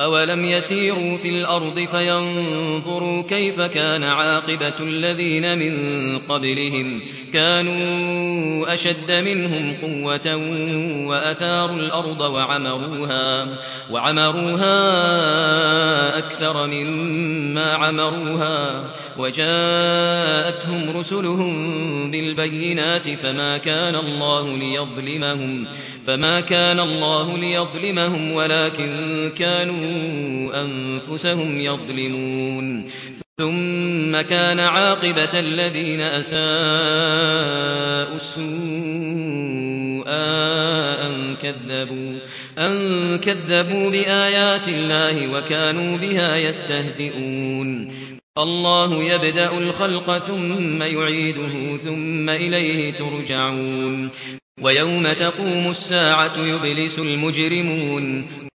أولم يسيروا في الأرض فينظروا كيف كان عاقبة الذين من قبلهم كانوا أشد منهم قوة وأثاروا الأرض وعمروها, وعمروها أكثر مما عمروها وجاءتهم رسلهم بالبينات فما كان الله ليظلمهم فما كان الله ليظلمهم ولكن كانوا أنفسهم يظلمون. ثم كان عاقبة الذين أساءوا السوء أن كذبوا, أن كذبوا بآيات الله وكانوا بها يستهزئون. الله يبدأ الخلق ثم يعيده ثم إليه ترجعون. ويوم تقوم الساعة يبلس المجرمون.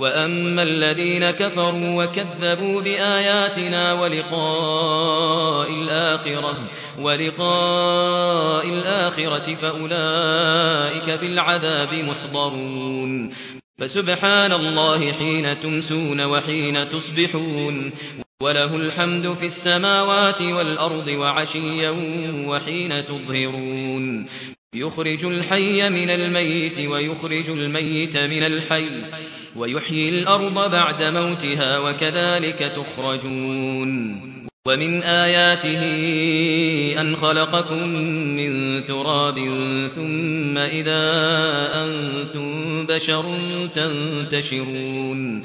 وأما الذين كفروا وكذبوا بآياتنا ولقاء الآخرة ولقاء الآخرة فأولئك في العذاب محضرون فسبحان الله حين تمسون وحين تصبحون وله الحمد في السماوات والأرض وعشيا وحين تظهرون يخرج الحي من الميت ويخرج الميت من الحي ويحيي الأرض بعد موتها وكذلك تخرجون ومن آياته أن خلقكم من تراب ثم إذا أنتم بشر تنتشرون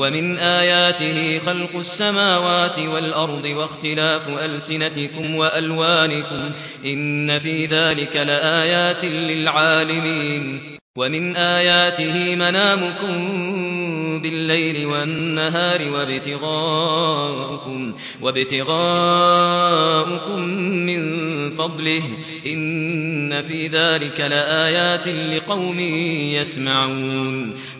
ومن آياته خلق السماوات والأرض واختلاف ألسنتكم وألوانكم إن في ذلك لآيات للعالمين ومن آياته منامكم بالليل والنهار وابتغاءكم, وابتغاءكم من فضله إن في ذلك لآيات لقوم يسمعون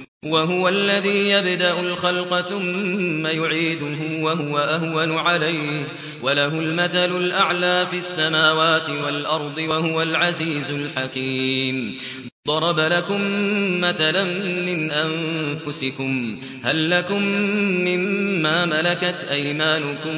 وهو الذي يبدأ الخلق ثم يعيده وهو أهون عليه. وله المثل الأعلى في السماوات والأرض وهو العزيز الحكيم. ضرب لكم مثلا من أنفسكم. هل لكم مما ملكت أيمانكم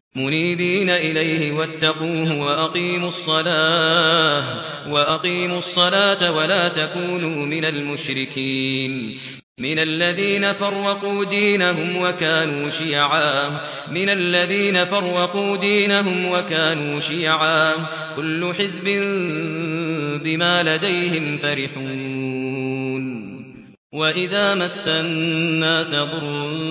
منيبين إليه واتقوه وأقيموا الصلاة وأقيموا الصلاة ولا تكونوا من المشركين. من الذين فرقوا دينهم وكانوا شيعا. من الذين فرقوا دينهم وكانوا شيعا. كل حزب بما لديهم فرحون. وإذا مس الناس ضر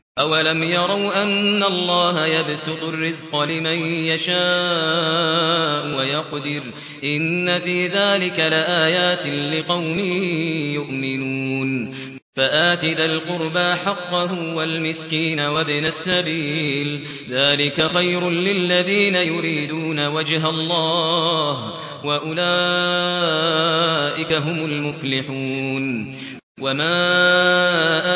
أَوَلَمْ يَرَوْا أَنَّ اللَّهَ يَبْسُطُ الرِّزْقَ لِمَن يَشَاءُ وَيَقْدِرُ إِنَّ فِي ذَلِكَ لَآيَاتٍ لِقَوْمٍ يُؤْمِنُونَ فآت ذا القربى حقه والمسكين وابن السبيل ذلك خير للذين يريدون وجه الله وأولئك هم المفلحون وما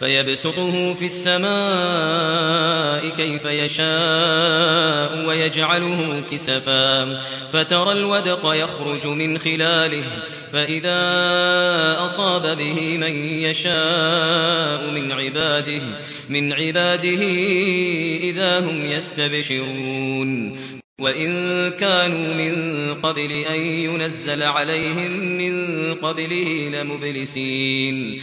فيبسطه في السماء كيف يشاء ويجعله كسفا. فترى الودق يخرج من خلاله فإذا أصاب به من يشاء من عباده من عباده إذا هم يستبشرون. وَإِن كَانُوا مِن قَبْلِ أَن يُنَزَّلَ عَلَيْهِم مِّن قَبْلِهِ لَمُبْلِسِينَ.